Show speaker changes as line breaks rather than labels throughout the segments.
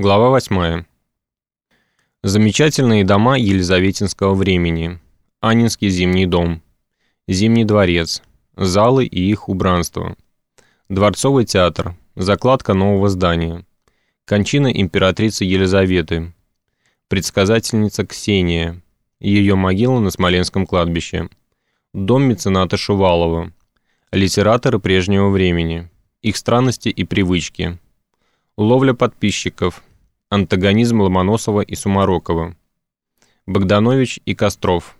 Глава 8. Замечательные дома Елизаветинского времени. Анинский зимний дом. Зимний дворец. Залы и их убранство. Дворцовый театр. Закладка нового здания. Кончина императрицы Елизаветы. Предсказательница Ксения. Ее могила на Смоленском кладбище. Дом мецената Шувалова. Литераторы прежнего времени. Их странности и привычки. Ловля подписчиков. Антагонизм Ломоносова и Сумарокова. Богданович и Костров.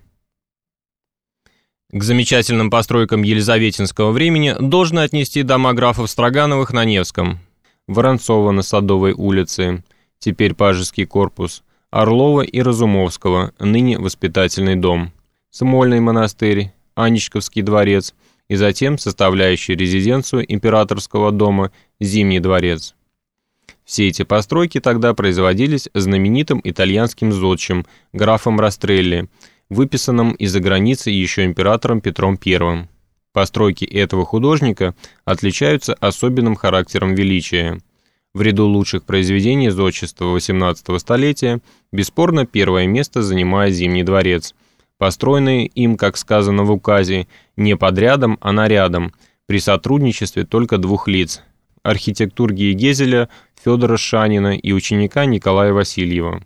К замечательным постройкам елизаветинского времени должно отнести дома графов Строгановых на Невском, Воронцова на Садовой улице, теперь Пажеский корпус, Орлова и Разумовского, ныне воспитательный дом, Смольный монастырь, Анечковский дворец и затем составляющий резиденцию императорского дома Зимний дворец. Все эти постройки тогда производились знаменитым итальянским зодчим графом Растрелли, выписанным из-за границы еще императором Петром I. Постройки этого художника отличаются особенным характером величия. В ряду лучших произведений зодчества XVIII столетия бесспорно первое место занимает Зимний дворец, построенный им, как сказано в указе, не подрядом, а нарядом, при сотрудничестве только двух лиц – архитектурги Гезеля – Федора Шанина и ученика Николая Васильева.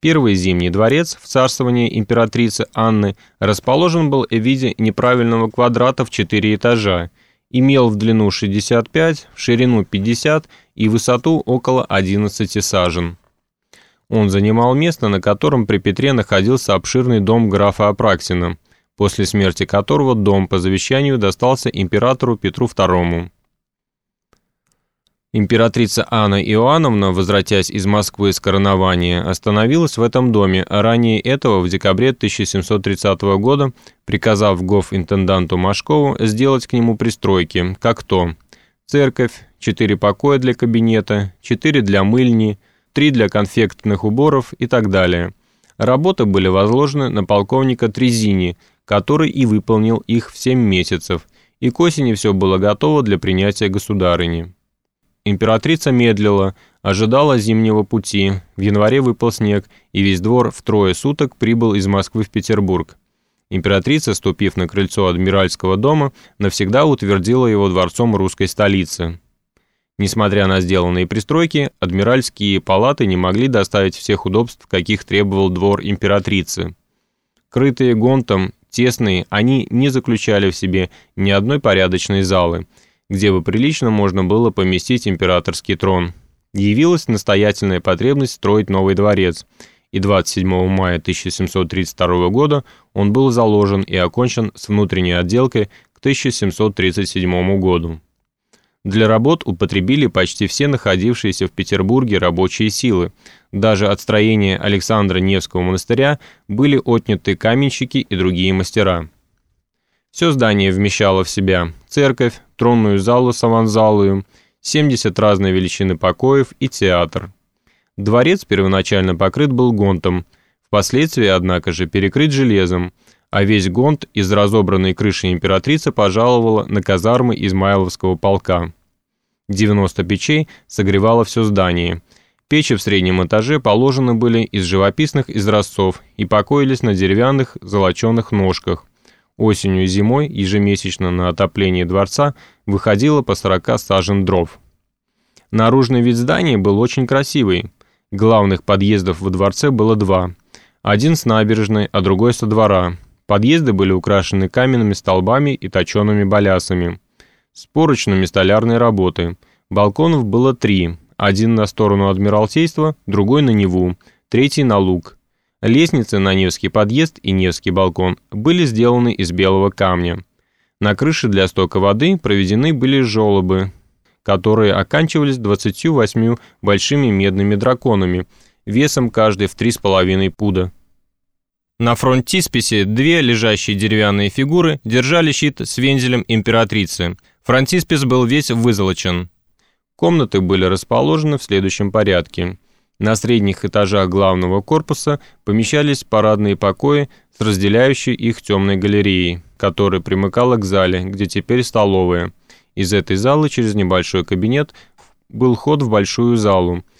Первый Зимний дворец в царствовании императрицы Анны расположен был в виде неправильного квадрата в 4 этажа, имел в длину 65, в ширину 50 и высоту около 11 сажен. Он занимал место, на котором при Петре находился обширный дом графа Апраксина, после смерти которого дом по завещанию достался императору Петру II. Императрица Анна Иоанновна, возвратясь из Москвы с коронования, остановилась в этом доме, а ранее этого, в декабре 1730 года, приказав гов-интенданту Машкову сделать к нему пристройки, как то церковь, четыре покоя для кабинета, четыре для мыльни, три для конфектных уборов и так далее. Работы были возложены на полковника Трезини, который и выполнил их в 7 месяцев, и к осени все было готово для принятия государыни. Императрица медлила, ожидала зимнего пути, в январе выпал снег, и весь двор в трое суток прибыл из Москвы в Петербург. Императрица, ступив на крыльцо Адмиральского дома, навсегда утвердила его дворцом русской столицы. Несмотря на сделанные пристройки, адмиральские палаты не могли доставить всех удобств, каких требовал двор императрицы. Крытые гонтом, тесные, они не заключали в себе ни одной порядочной залы – где бы прилично можно было поместить императорский трон. Явилась настоятельная потребность строить новый дворец, и 27 мая 1732 года он был заложен и окончен с внутренней отделкой к 1737 году. Для работ употребили почти все находившиеся в Петербурге рабочие силы. Даже от строения Александра Невского монастыря были отняты каменщики и другие мастера. Все здание вмещало в себя церковь, тронную залу с аванзалою, 70 разной величины покоев и театр. Дворец первоначально покрыт был гонтом, впоследствии, однако же, перекрыт железом, а весь гонт из разобранной крыши императрицы пожаловала на казармы Измайловского полка. 90 печей согревало все здание. Печи в среднем этаже положены были из живописных изразцов и покоились на деревянных золоченых ножках. Осенью и зимой ежемесячно на отопление дворца выходило по 40 сажен дров. Наружный вид здания был очень красивый. Главных подъездов во дворце было два. Один с набережной, а другой со двора. Подъезды были украшены каменными столбами и точеными балясами. С поручными столярной работы. Балконов было три. Один на сторону Адмиралтейства, другой на Неву, третий на луг. Лестницы на Невский подъезд и Невский балкон были сделаны из белого камня. На крыше для стока воды проведены были желобы, которые оканчивались 28 большими медными драконами, весом каждый в 3,5 пуда. На фронтисписе две лежащие деревянные фигуры держали щит с вензелем императрицы. Фронтиспис был весь вызолочен. Комнаты были расположены в следующем порядке. На средних этажах главного корпуса помещались парадные покои с разделяющей их темной галереей, которая примыкала к зале, где теперь столовая. Из этой залы через небольшой кабинет был ход в большую залу,